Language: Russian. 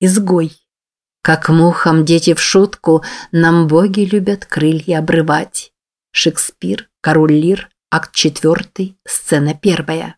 Изгой. Как мухам дети в шутку, нам боги любят крылья обрывать. Шекспир, Король Лир, акт 4, сцена первая.